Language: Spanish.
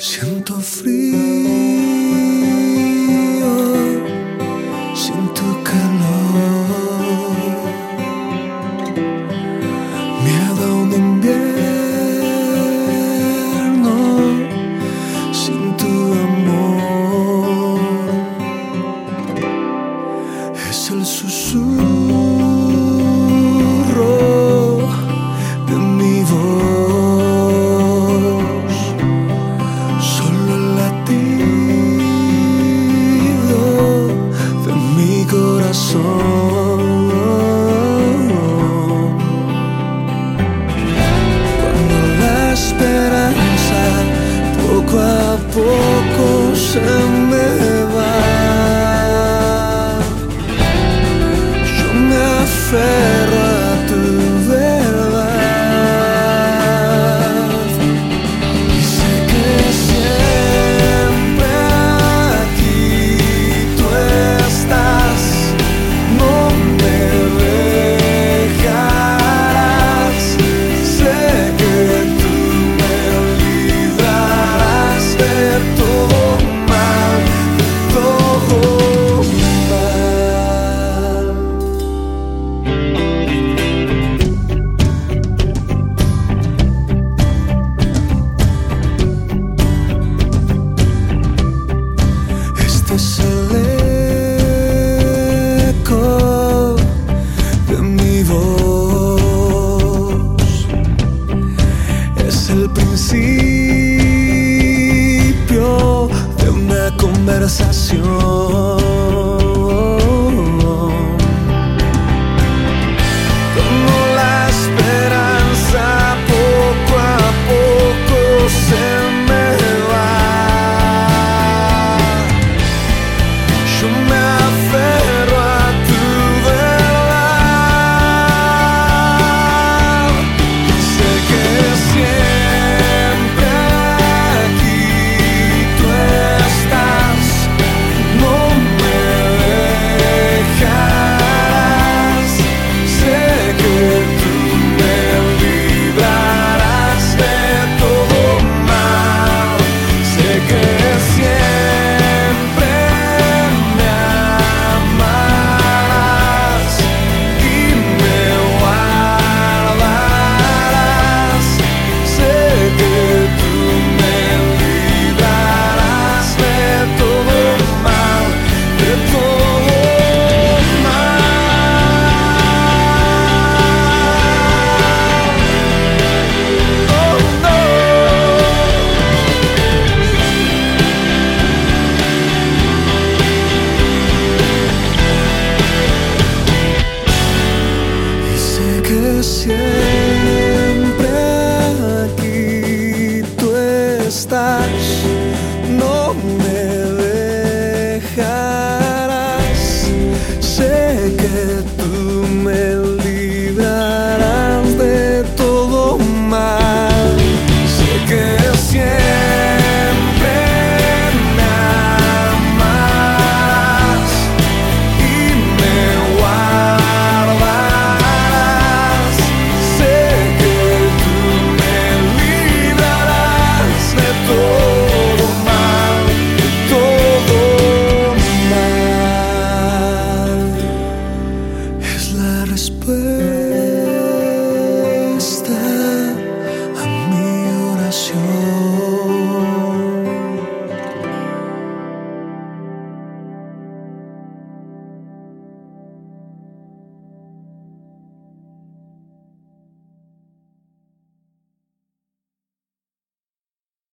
Siento frío sin tu calor. Miedo a un invierno sin tu amor. Es el susurro Cuando la esperanza poco a poco se me va, yo me aferro es el eco de mi voz. Es el principio de una conversación.